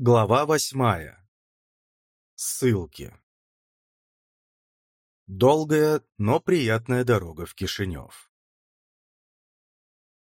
Глава восьмая. Ссылки. Долгая, но приятная дорога в Кишинев.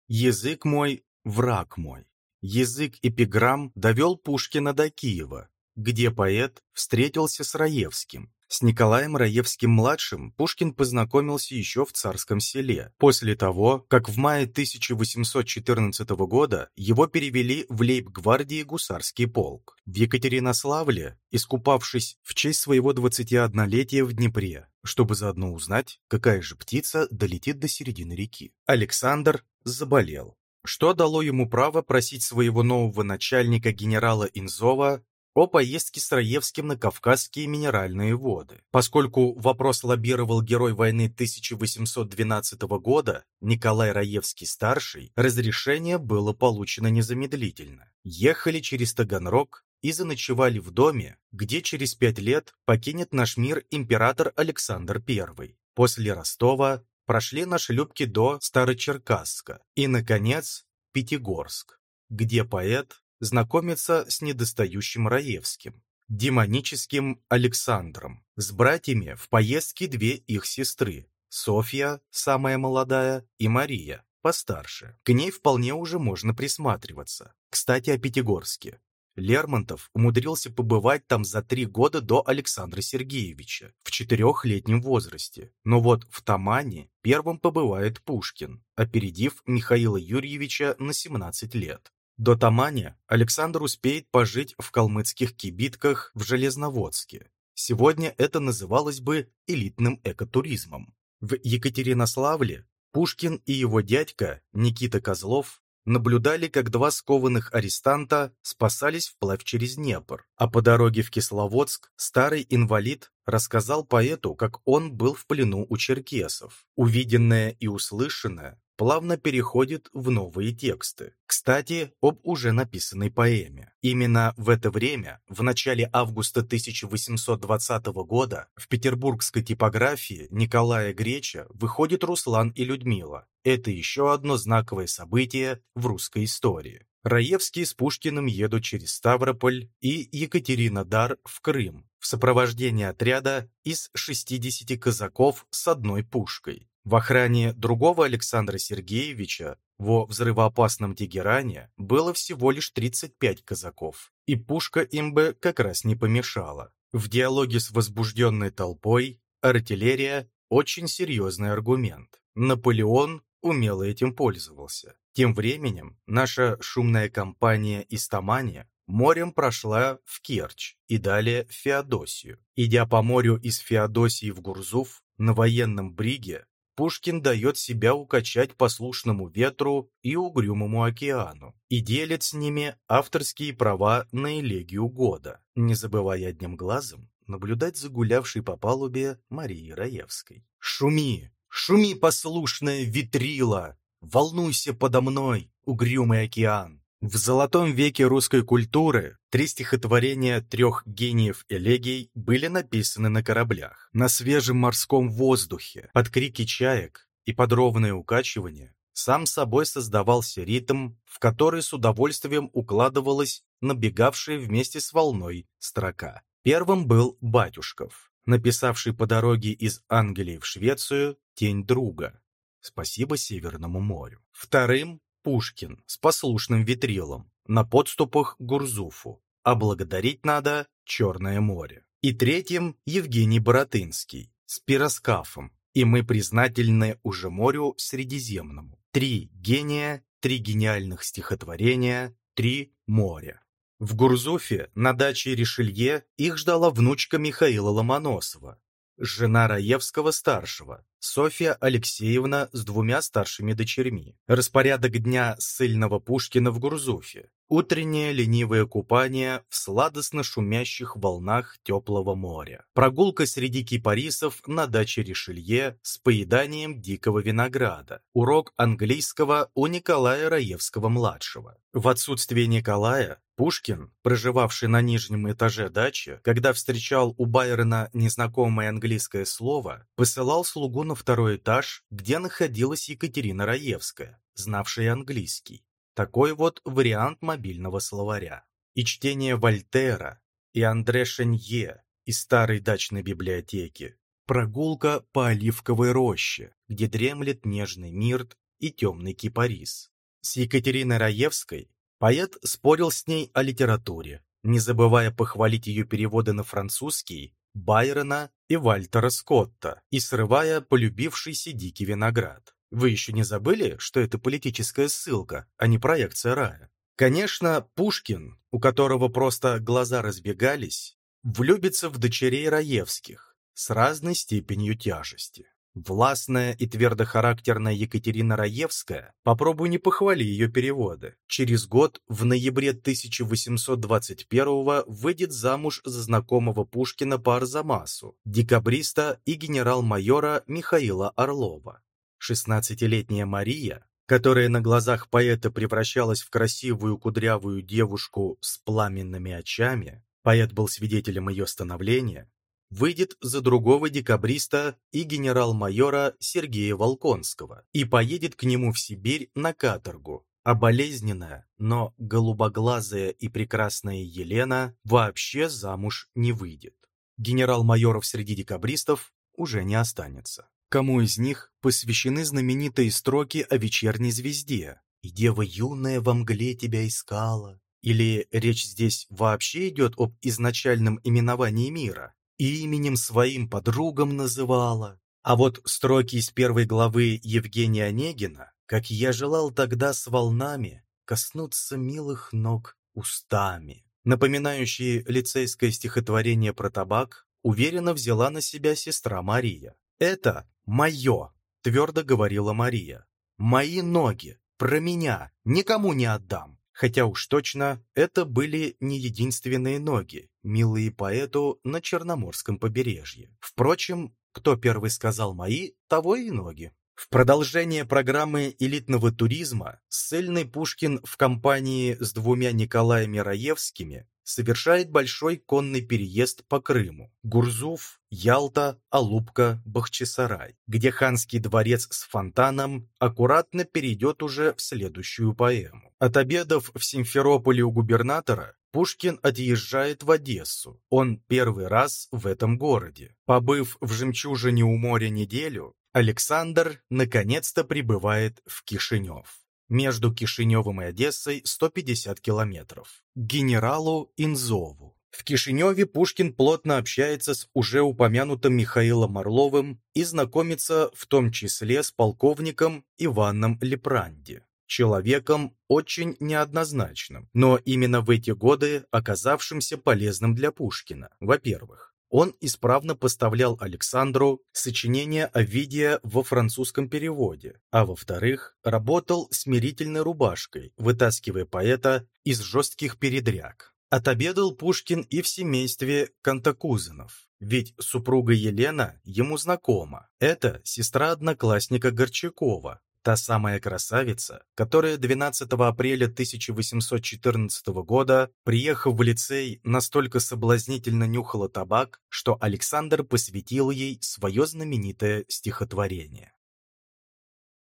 Язык мой – враг мой. Язык эпиграмм довел Пушкина до Киева, где поэт встретился с Раевским, с Николаем Раевским-младшим Пушкин познакомился еще в Царском селе, после того, как в мае 1814 года его перевели в лейб-гвардии гусарский полк. В Екатеринославле, искупавшись в честь своего 21-летия в Днепре, чтобы заодно узнать, какая же птица долетит до середины реки. Александр заболел что дало ему право просить своего нового начальника генерала Инзова о поездке с Раевским на Кавказские минеральные воды. Поскольку вопрос лоббировал герой войны 1812 года Николай Раевский-старший, разрешение было получено незамедлительно. Ехали через Таганрог и заночевали в доме, где через пять лет покинет наш мир император Александр I. После Ростова прошли на шлюпке до Старочеркасска и, наконец, Пятигорск, где поэт знакомится с недостающим Раевским, демоническим Александром, с братьями в поездке две их сестры, Софья, самая молодая, и Мария, постарше. К ней вполне уже можно присматриваться. Кстати, о Пятигорске. Лермонтов умудрился побывать там за три года до Александра Сергеевича, в четырехлетнем возрасте. Но вот в Тамане первым побывает Пушкин, опередив Михаила Юрьевича на 17 лет. До Тамани Александр успеет пожить в калмыцких кибитках в Железноводске. Сегодня это называлось бы элитным экотуризмом. В Екатеринославле Пушкин и его дядька Никита Козлов наблюдали, как два скованных арестанта спасались вплавь через Днепр, а по дороге в Кисловодск старый инвалид рассказал поэту, как он был в плену у черкесов. Увиденное и услышанное плавно переходит в новые тексты. Кстати, об уже написанной поэме. Именно в это время, в начале августа 1820 года, в петербургской типографии Николая Греча выходит Руслан и Людмила. Это еще одно знаковое событие в русской истории. Раевский с Пушкиным едут через Ставрополь и Екатеринодар в Крым в сопровождении отряда из 60 казаков с одной пушкой. В охране другого Александра Сергеевича во взрывоопасном Тегеране было всего лишь 35 казаков, и пушка им бы как раз не помешала. В диалоге с возбужденной толпой артиллерия – очень серьезный аргумент. Наполеон умело этим пользовался. Тем временем наша шумная компания из Тамани морем прошла в Керчь и далее в Феодосию. Идя по морю из Феодосии в Гурзуф, на военном бриге Пушкин дает себя укачать послушному ветру и угрюмому океану и делит с ними авторские права на элегию года, не забывая одним глазом наблюдать за гулявшей по палубе Марии Раевской. «Шуми! Шуми, послушная ветрила! Волнуйся подо мной, угрюмый океан! В золотом веке русской культуры три стихотворения трех гениев элегий были написаны на кораблях, на свежем морском воздухе, под крики чаек и под ровное укачивание. Сам собой создавался ритм, в который с удовольствием укладывалась набегавшая вместе с волной строка. Первым был Батюшков, написавший по дороге из Англии в Швецию «Тень друга». Спасибо Северному морю. Вторым Пушкин с послушным ветрилом на подступах к Гурзуфу, а благодарить надо Черное море. И третьим Евгений Боротынский с пироскафом, и мы признательны уже морю Средиземному. Три гения, три гениальных стихотворения, три моря. В Гурзуфе на даче Ришелье их ждала внучка Михаила Ломоносова, жена Раевского-старшего, Софья Алексеевна с двумя старшими дочерьми. Распорядок дня ссыльного Пушкина в Гурзуфе. Утреннее ленивое купание в сладостно шумящих волнах теплого моря. Прогулка среди кипарисов на даче Ришелье с поеданием дикого винограда. Урок английского у Николая Раевского-младшего. В отсутствие Николая Пушкин, проживавший на нижнем этаже дачи, когда встречал у Байрона незнакомое английское слово, посылал слугу на второй этаж, где находилась Екатерина Раевская, знавшая английский. Такой вот вариант мобильного словаря. и чтение Вольтера и Андре Шенье из старой дачной библиотеки, прогулка по оливковой роще, где дремлет нежный мирт и темный кипарис. С Екатериной Раевской поэт спорил с ней о литературе, не забывая похвалить ее переводы на французский Байрона и Вальтера Скотта и срывая полюбившийся дикий виноград. Вы еще не забыли, что это политическая ссылка, а не проекция рая? Конечно, Пушкин, у которого просто глаза разбегались, влюбится в дочерей Раевских с разной степенью тяжести. Властная и твердохарактерная Екатерина Раевская, попробуй не похвали ее переводы. Через год, в ноябре 1821 выйдет замуж за знакомого Пушкина по Арзамасу, декабриста и генерал-майора Михаила Орлова. 16-летняя Мария, которая на глазах поэта превращалась в красивую кудрявую девушку с пламенными очами, поэт был свидетелем ее становления, выйдет за другого декабриста и генерал-майора Сергея Волконского и поедет к нему в Сибирь на каторгу, а болезненная, но голубоглазая и прекрасная Елена вообще замуж не выйдет. Генерал-майоров среди декабристов уже не останется. Кому из них посвящены знаменитые строки о вечерней звезде «И дева юная во мгле тебя искала», или речь здесь вообще идет об изначальном именовании мира, и именем своим подругам называла. А вот строки из первой главы Евгения Онегина, как я желал тогда с волнами коснуться милых ног устами, напоминающие лицейское стихотворение про табак, уверенно взяла на себя сестра Мария. «Это мое», — твердо говорила Мария. «Мои ноги, про меня, никому не отдам». Хотя уж точно это были не единственные ноги, милые поэту на Черноморском побережье. Впрочем, кто первый сказал «мои», того и ноги. В продолжение программы элитного туризма ссыльный Пушкин в компании с двумя Николаями Раевскими совершает большой конный переезд по Крыму. Гурзуф, Ялта, Алупка, Бахчисарай, где ханский дворец с фонтаном аккуратно перейдет уже в следующую поэму. От обедов в Симферополе у губернатора Пушкин отъезжает в Одессу. Он первый раз в этом городе. Побыв в «Жемчужине у моря» неделю, Александр наконец-то прибывает в Кишинев. Между Кишиневым и Одессой 150 километров. К генералу Инзову. В Кишиневе Пушкин плотно общается с уже упомянутым Михаилом Орловым и знакомится в том числе с полковником Иваном Лепранди, человеком очень неоднозначным, но именно в эти годы оказавшимся полезным для Пушкина. Во-первых, он исправно поставлял Александру сочинения Овидия во французском переводе, а во-вторых, работал смирительной рубашкой, вытаскивая поэта из жестких передряг. Отобедал Пушкин и в семействе Кантакузенов, ведь супруга Елена ему знакома. Это сестра одноклассника Горчакова, Та самая красавица, которая 12 апреля 1814 года, приехав в лицей, настолько соблазнительно нюхала табак, что Александр посвятил ей свое знаменитое стихотворение.